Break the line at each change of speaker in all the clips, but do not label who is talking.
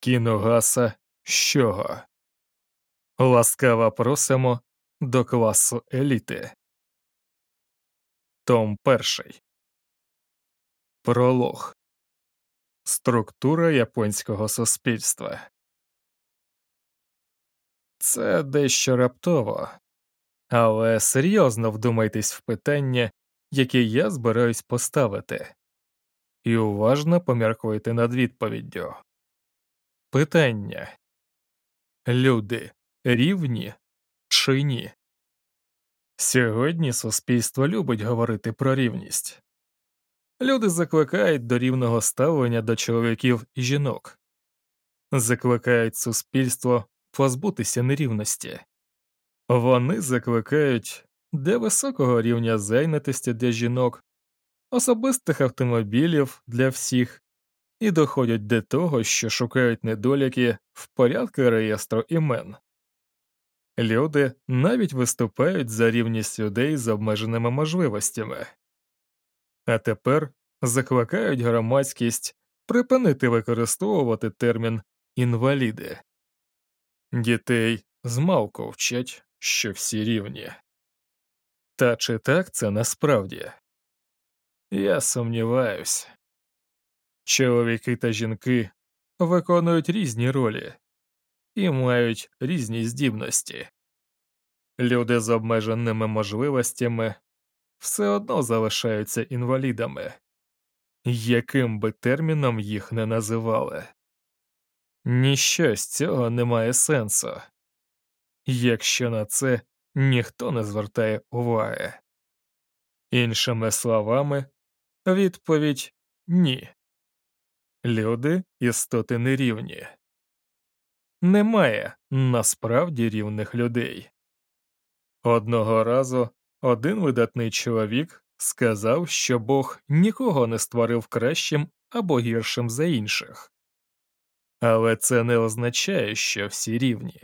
Кіногаса Щого. Ласкаво просимо до класу еліти. Том перший. Пролог. Структура японського суспільства. Це дещо раптово, але серйозно вдумайтесь в питання, яке я збираюсь поставити, і уважно поміркуйте над відповіддю. Питання Люди рівні чи ні? Сьогодні суспільство любить говорити про рівність. Люди закликають до рівного ставлення до чоловіків і жінок, закликають суспільство позбутися нерівності. Вони закликають до високого рівня зайнятості для жінок, особистих автомобілів для всіх і доходять до того, що шукають недоліки в порядку реєстру імен. Люди навіть виступають за рівність людей з обмеженими можливостями, а тепер закликають громадськість припинити використовувати термін інваліди. Дітей змалку вчать, що всі рівні. Та чи так це насправді? Я сумніваюсь. Чоловіки та жінки виконують різні ролі і мають різні здібності. Люди з обмеженими можливостями все одно залишаються інвалідами, яким би терміном їх не називали. Ніщо з цього не має сенсу, якщо на це ніхто не звертає уваги. Іншими словами, відповідь ні. Люди істоти нерівні. Немає насправді рівних людей. Одного разу один видатний чоловік сказав, що Бог нікого не створив кращим або гіршим за інших, але це не означає, що всі рівні.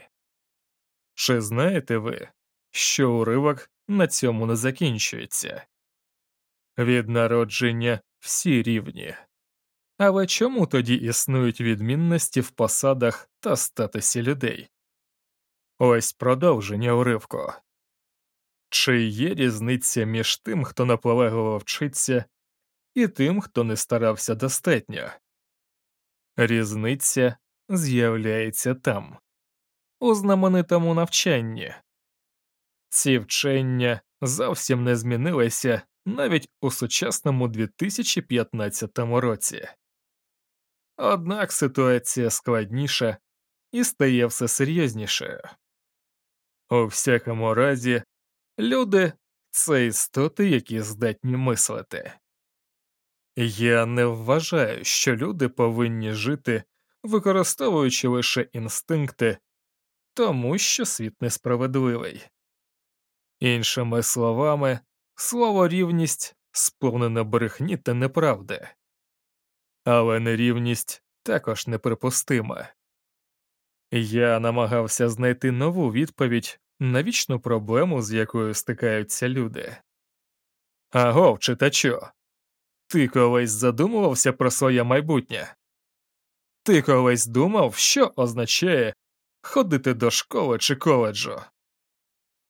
Чи знаєте ви, що уривок на цьому не закінчується? Від народження всі рівні. Але чому тоді існують відмінності в посадах та статусі людей? Ось продовження уривку. Чи є різниця між тим, хто наполегливо вчиться, і тим, хто не старався достатньо? Різниця з'являється там, у знаменитому навчанні. Ці вчення зовсім не змінилися навіть у сучасному 2015 році. Однак ситуація складніша і стає все серйознішою. У всякому разі, люди це істоти, які здатні мислити. Я не вважаю, що люди повинні жити, використовуючи лише інстинкти, тому що світ несправедливий. Іншими словами, слово рівність сповнене брехні та неправди але нерівність також неприпустима. Я намагався знайти нову відповідь на вічну проблему, з якою стикаються люди. Агов, читачу, ти колись задумувався про своє майбутнє? Ти колись думав, що означає ходити до школи чи коледжу?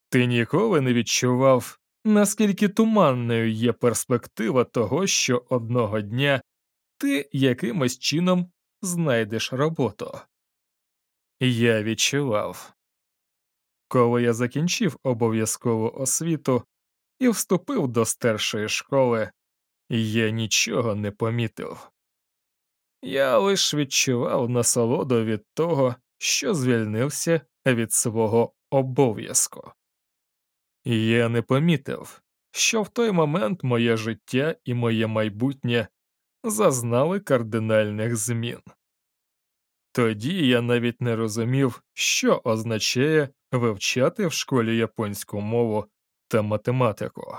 Ти ніколи не відчував, наскільки туманною є перспектива того, що одного дня ти якимось чином знайдеш роботу. Я відчував. Коли я закінчив обов'язкову освіту і вступив до старшої школи, я нічого не помітив. Я лише відчував насолоду від того, що звільнився від свого обов'язку. Я не помітив, що в той момент моє життя і моє майбутнє зазнали кардинальних змін. Тоді я навіть не розумів, що означає вивчати в школі японську мову та математику.